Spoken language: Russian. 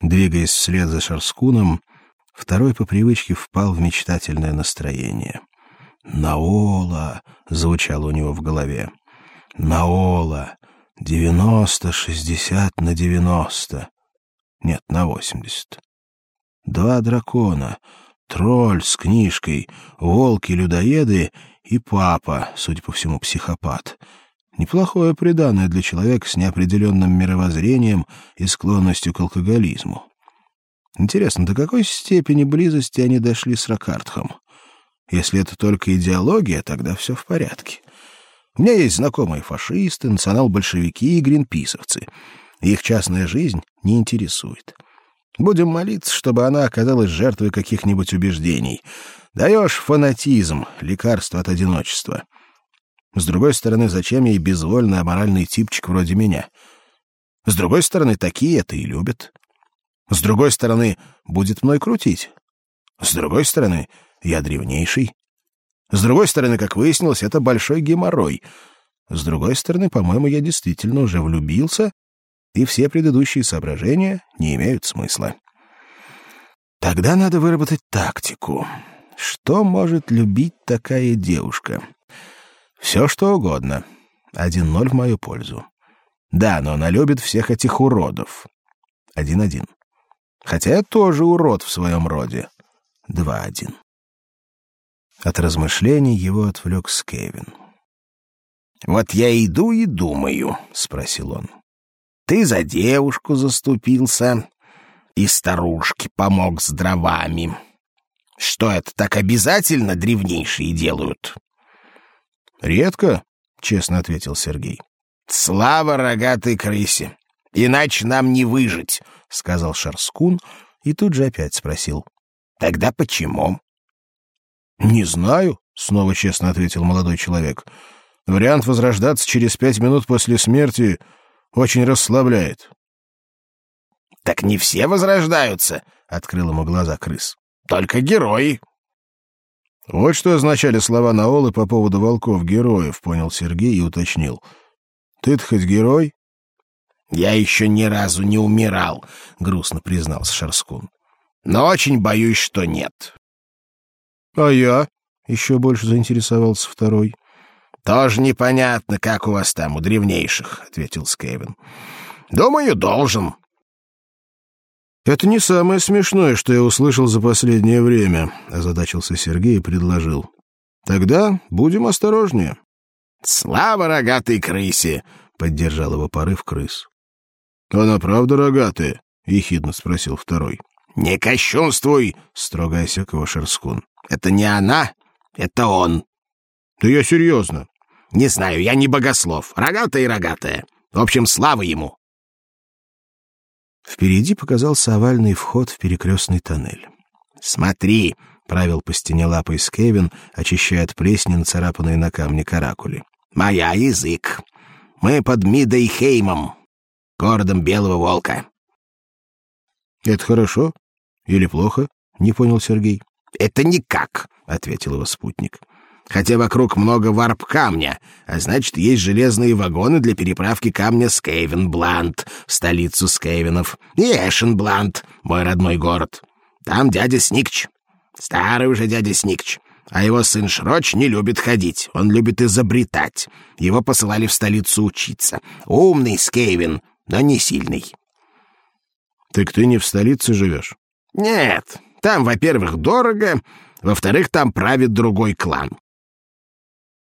Двигаясь вслед за Шарскуном, второй по привычке впал в мечтательное настроение. «Наола!» — звучало у него в голове. «Наола! Девяносто, шестьдесят на девяносто. Нет, на восемьдесят. Два дракона, тролль с книжкой, волки-людоеды и папа, судя по всему, психопат. Неплохое приданое для человека с неопределенным мировоззрением и склонностью к алкоголизму. Интересно, до какой степени близости они дошли с Ракартхом? Если это только идеология, тогда все в порядке. У меня есть знакомые фашисты, национал-большевики и гринписовцы. Их частная жизнь не интересует. Будем молиться, чтобы она оказалась жертвой каких-нибудь убеждений. Даешь фанатизм, лекарство от одиночества. С другой стороны, зачем ей безвольный аморальный типчик вроде меня? С другой стороны, такие это и любят. С другой стороны, будет мной крутить. С другой стороны, я древнейший. С другой стороны, как выяснилось, это большой геморрой. С другой стороны, по-моему, я действительно уже влюбился, и все предыдущие соображения не имеют смысла. Тогда надо выработать тактику. Что может любить такая девушка? Все что угодно. Один ноль в мою пользу. Да, но она любит всех этих уродов. Один-один. Хотя я тоже урод в своем роде. Два-один. От размышлений его отвлек Скевин. «Вот я иду и думаю», — спросил он. «Ты за девушку заступился и старушке помог с дровами. Что это так обязательно древнейшие делают?» «Редко», — честно ответил Сергей. «Слава рогатой крысе! Иначе нам не выжить», — сказал Шарскун и тут же опять спросил. «Тогда почему?» «Не знаю», — снова честно ответил молодой человек. «Вариант возрождаться через пять минут после смерти очень расслабляет». «Так не все возрождаются», — открыл ему глаза крыс. «Только герои». «Вот что означали слова Наолы по поводу волков-героев», — понял Сергей и уточнил. «Ты-то хоть герой?» «Я еще ни разу не умирал», — грустно признался Шарскун. «Но очень боюсь, что нет». «А я?» — еще больше заинтересовался второй. «Тоже непонятно, как у вас там, у древнейших», — ответил Скевин. «Думаю, должен». «Это не самое смешное, что я услышал за последнее время», — озадачился Сергей и предложил. «Тогда будем осторожнее». «Слава рогатой крысе!» — поддержал его порыв крыс. «Она правда рогатая?» — ехидно спросил второй. «Не кощунствуй!» — строго осек его Шерскун. Это не она, это он. Да я серьезно. Не знаю, я не богослов. Рогатая и рогатая. В общем, слава ему. Впереди показался овальный вход в перекрестный тоннель. «Смотри!» — правил по стене лапой Скевин, очищая от плесни нацарапанные на камне каракули. «Моя язык. Мы под Мидейхеймом, городом Белого Волка». «Это хорошо или плохо?» — не понял Сергей. «Это никак», — ответил его спутник. «Хотя вокруг много варп-камня, а значит, есть железные вагоны для переправки камня с Кейвенбланд, в столицу Скейвенов, и Эшенбланд, мой родной город. Там дядя Сникч, старый уже дядя Сникч, а его сын Шроч не любит ходить, он любит изобретать. Его посылали в столицу учиться. Умный Скейвен, но не сильный». «Так ты не в столице живешь?» «Нет, там, во-первых, дорого, во-вторых, там правит другой клан.